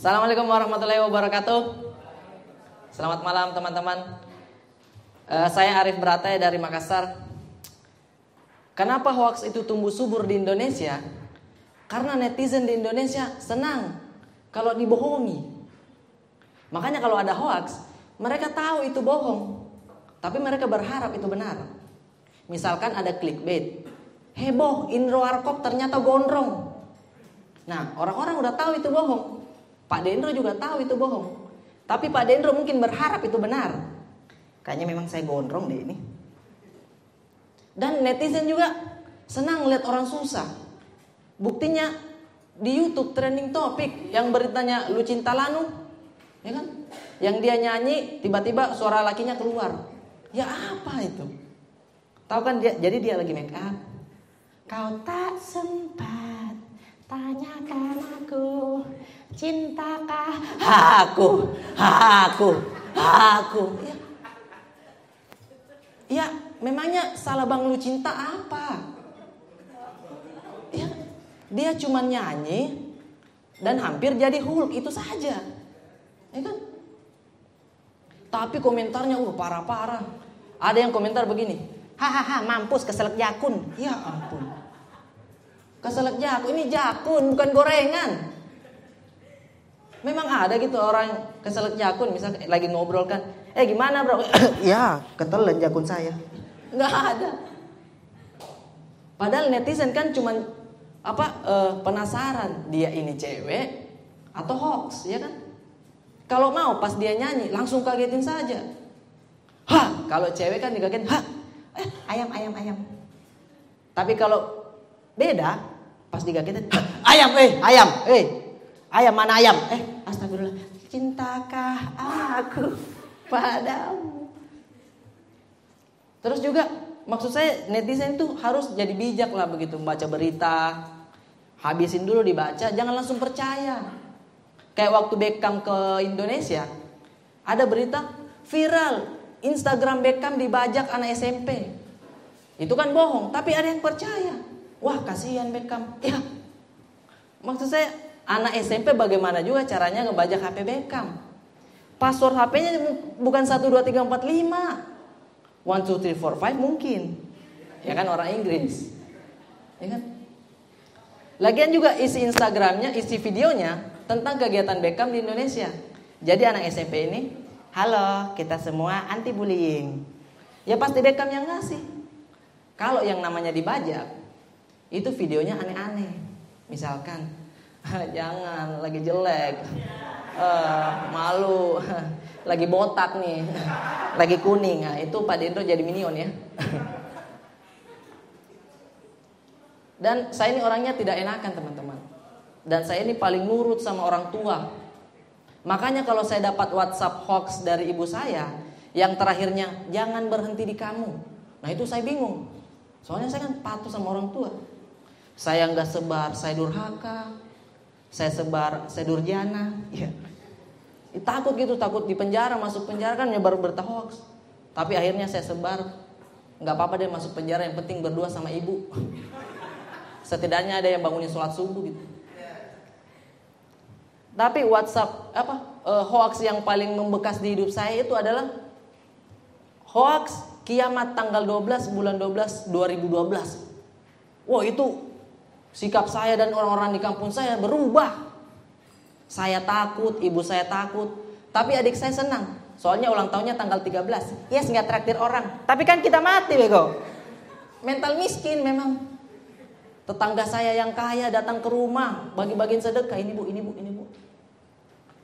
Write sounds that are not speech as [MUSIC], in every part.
Assalamualaikum warahmatullahi wabarakatuh. Selamat malam teman-teman. Uh, saya Arif Beratai dari Makassar. Kenapa hoax itu tumbuh subur di Indonesia? Karena netizen di Indonesia senang kalau dibohongi. Makanya kalau ada hoax, mereka tahu itu bohong, tapi mereka berharap itu benar. Misalkan ada clickbait, heboh Indro Arkop ternyata gondrong. Nah orang-orang udah tahu itu bohong. Pak Dendro juga tahu itu bohong. Tapi Pak Dendro mungkin berharap itu benar. Kayaknya memang saya gondrong deh ini. Dan netizen juga senang lihat orang susah. Buktinya di YouTube trending topik yang beritanya lu cinta Lanu, ya kan? Yang dia nyanyi tiba-tiba suara lakinya keluar. Ya apa itu? Tahu kan dia jadi dia lagi make up. Kau tak sempat tanyakan aku cintakah? Aku aku aku ya. ya memangnya salah bang lu cinta apa? Ya dia cuma nyanyi dan hampir jadi hulk itu saja. Ya kan? Tapi komentarnya uh parah-parah. Ada yang komentar begini hahaha mampus keselak jakun. Ya ampun. Keselak jakun ini jakun bukan gorengan Memang ada gitu orang keselak jakun, misal lagi ngobrol kan, eh gimana bro? [COUGHS] ya, ketelan jakun saya. Nggak ada. Padahal netizen kan cuman apa uh, penasaran dia ini cewek atau hoax, ya kan? Kalau mau pas dia nyanyi langsung kagetin saja. Hah, kalau cewek kan dikagetin, hah, eh, ayam ayam ayam. Tapi kalau beda, pas digagetin, ayam eh ayam eh Ayam mana ayam? Eh. Cintakah aku padamu? Terus juga maksud saya netizen tuh harus jadi bijak lah begitu membaca berita. Habisin dulu dibaca, jangan langsung percaya. Kayak waktu Beckham ke Indonesia, ada berita viral Instagram Beckham dibajak anak SMP. Itu kan bohong, tapi ada yang percaya. Wah, kasihan Beckham. Ya. Maksud saya Anak SMP bagaimana juga caranya ngebajak HP Beckham. Password HP-nya bukan 1, 2, 3, 4, 5. 1, 2, 3, 4, 5 mungkin. Ya kan orang Inggris. Ya kan? Lagian juga isi Instagramnya, isi videonya tentang kegiatan Beckham di Indonesia. Jadi anak SMP ini, halo kita semua anti bullying. Ya pasti Beckham yang ngasih. Kalau yang namanya dibajak, itu videonya aneh-aneh. Misalkan, [LAUGHS] Jangan, lagi jelek. Uh, malu. [LAUGHS] lagi botak nih. [LAUGHS] lagi kuning. Nah, itu Pak Dendro jadi minion ya. [LAUGHS] Dan saya ini orangnya tidak enakan teman-teman. Dan saya ini paling nurut sama orang tua. Makanya kalau saya dapat WhatsApp hoax dari ibu saya, yang terakhirnya jangan berhenti di kamu. Nah itu saya bingung. Soalnya saya kan patuh sama orang tua. Saya nggak sebar, saya durhaka, saya sebar, saya durjana, ya. Takut gitu, takut di penjara, masuk penjara kan nyebar berita. Tapi akhirnya saya sebar, nggak apa-apa deh masuk penjara, yang penting berdua sama ibu. Setidaknya ada yang bangunin sholat subuh gitu. Tapi WhatsApp apa uh, hoax yang paling membekas di hidup saya itu adalah hoax kiamat tanggal 12 bulan 12 2012. Wah itu Sikap saya dan orang-orang di kampung saya berubah. Saya takut, ibu saya takut. Tapi adik saya senang. Soalnya ulang tahunnya tanggal 13. Yes, nggak traktir orang. Tapi kan kita mati, bego. Mental miskin memang. Tetangga saya yang kaya datang ke rumah, bagi-bagiin sedekah. Ini bu, ini bu, ini bu.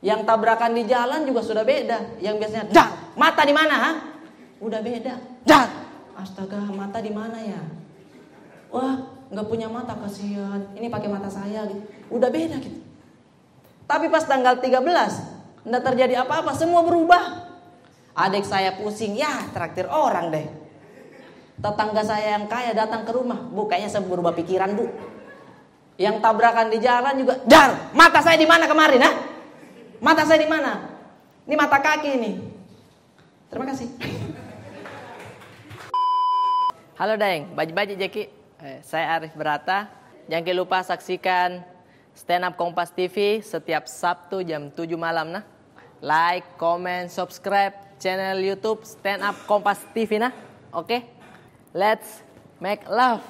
Yang tabrakan di jalan juga sudah beda. Yang biasanya, dah, mata di mana? Ha? Udah beda. Dah, astaga, mata di mana ya? Wah, nggak punya mata kasihan. Ini pakai mata saya gitu. Udah beda gitu. Tapi pas tanggal 13 nggak terjadi apa-apa semua berubah. Adik saya pusing ya traktir orang deh. Tetangga saya yang kaya datang ke rumah. Bu kayaknya saya berubah pikiran bu. Yang tabrakan di jalan juga dar mata saya di mana kemarin ha? Mata saya di mana? Ini mata kaki ini. Terima kasih. Halo Daeng. Baju-baju Jeki saya Arif Berata. Jangan lupa saksikan Stand Up Kompas TV setiap Sabtu jam 7 malam nah. Like, comment, subscribe channel YouTube Stand Up Kompas TV nah. Oke. Okay? Let's make love.